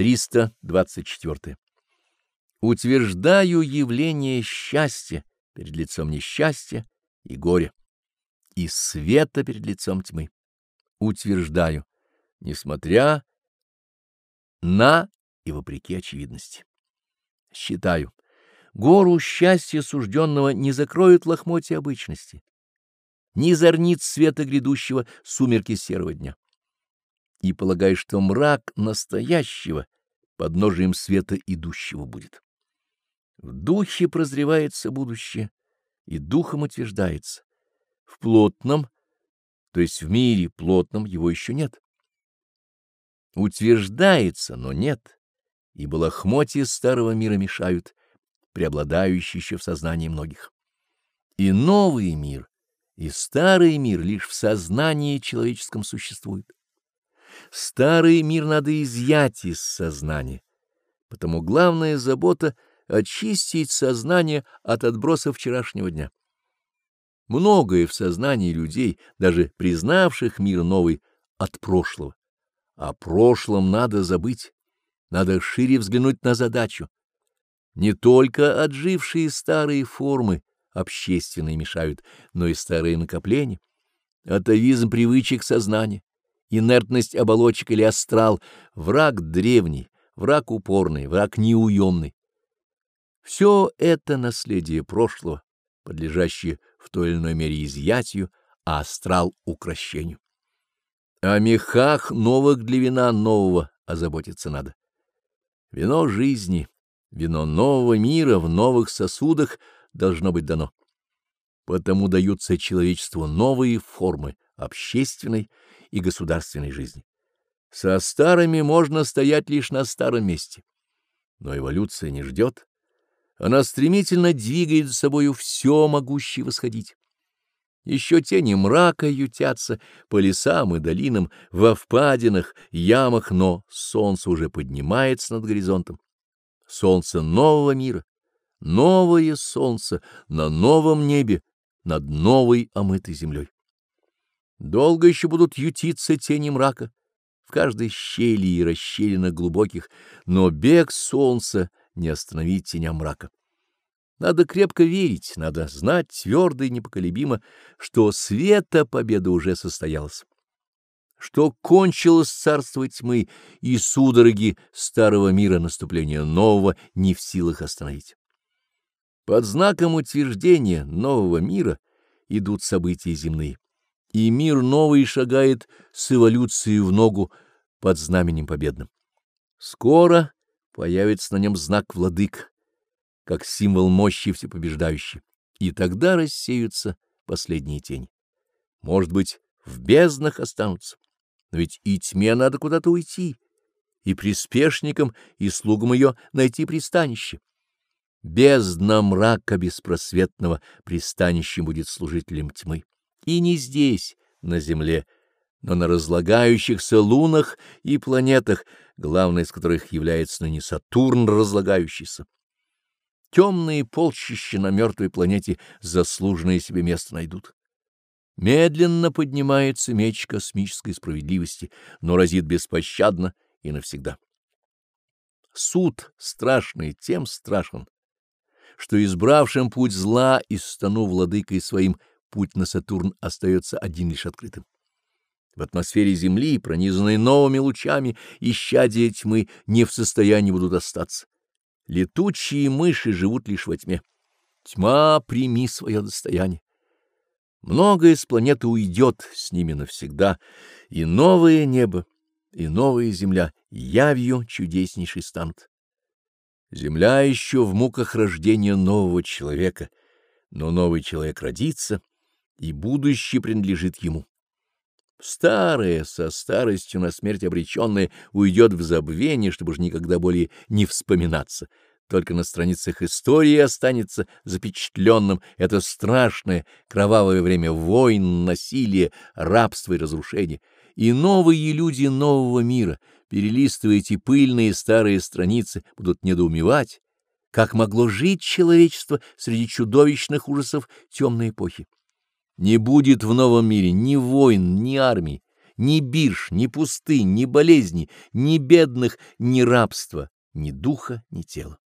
324. Утверждаю явление счастья перед лицом несчастья и горя, и света перед лицом тьмы. Утверждаю, несмотря на и вопреки очевидности. Считаю, гору счастья сужденного не закроют лохмотья обычности, не зорнит света грядущего сумерки серого дня. И полагаю, что мрак настоящего подножием света идущего будет. В духе прозревается будущее, и духом утверждается. В плотном, то есть в мире плотном, его еще нет. Утверждается, но нет, ибо лохмотья старого мира мешают, преобладающие еще в сознании многих. И новый мир, и старый мир лишь в сознании человеческом существуют. Старый мир надо изъять из сознания, потому главная забота — очистить сознание от отбросов вчерашнего дня. Многое в сознании людей, даже признавших мир новый, от прошлого. О прошлом надо забыть, надо шире взглянуть на задачу. Не только отжившие старые формы общественные мешают, но и старые накопления, атовизм привычек сознания, инертность оболочек или астрал, враг древний, враг упорный, враг неуемный. Все это наследие прошлого, подлежащее в той или иной мере изъятию, а астрал — укращению. О мехах новых для вина нового озаботиться надо. Вино жизни, вино нового мира в новых сосудах должно быть дано. Потому даются человечеству новые формы общественной и государственной жизни. Со старыми можно стоять лишь на старом месте, но эволюция не ждет она стремительно двигает за собою все могущее восходить. Еще тени мрака ютятся по лесам и долинам, во впадинах, ямах, но солнце уже поднимается над горизонтом. Солнце нового мира, новое солнце на новом небе, над новой омытой землей. Долго еще будут ютиться тени мрака в каждой щели и расщелинах глубоких, но бег солнца не остановить теня мрака. Надо крепко верить, надо знать твердо и непоколебимо, что света победа уже состоялась, что кончилось царство тьмы и судороги старого мира наступления нового не в силах остановить. Под знаком утверждения нового мира идут события земные, и мир новый шагает с эволюцией в ногу под знаменем победным. Скоро появится на нем знак владык, как символ мощи всепобеждающей, и тогда рассеются последние тени. Может быть, в безднах останутся, но ведь и тьме надо куда-то уйти, и приспешникам, и слугам ее найти пристанище. Бездна мрака беспросветного пристанищем будет служителем тьмы. И не здесь, на земле, но на разлагающихся лунах и планетах, главной из которых является ныне Сатурн разлагающийся. Темные полчища на мертвой планете заслуженное себе место найдут. Медленно поднимается меч космической справедливости, но разит беспощадно и навсегда. Суд страшный тем страшен, что избравшим путь зла и стану владыкой своим путь на Сатурн остается один лишь открытым. В атмосфере Земли, пронизанной новыми лучами, исчадия тьмы не в состоянии будут остаться. Летучие мыши живут лишь во тьме. Тьма, прими свое достояние. Многое с планеты уйдет с ними навсегда, и новое небо, и новая земля явью чудеснейшей станут. Земля еще в муках рождения нового человека, но новый человек родится, и будущее принадлежит ему. Старое, со старостью на смерть обреченное, уйдет в забвение, чтобы же никогда более не вспоминаться. Только на страницах истории останется запечатленным это страшное, кровавое время войн, насилия, рабства и разрушения. И новые люди нового мира, перелистывая эти пыльные старые страницы, будут недоумевать, как могло жить человечество среди чудовищных ужасов темной эпохи. Не будет в новом мире ни войн, ни армий, ни бирж, ни пустынь, ни болезни, ни бедных, ни рабства, ни духа, ни тела.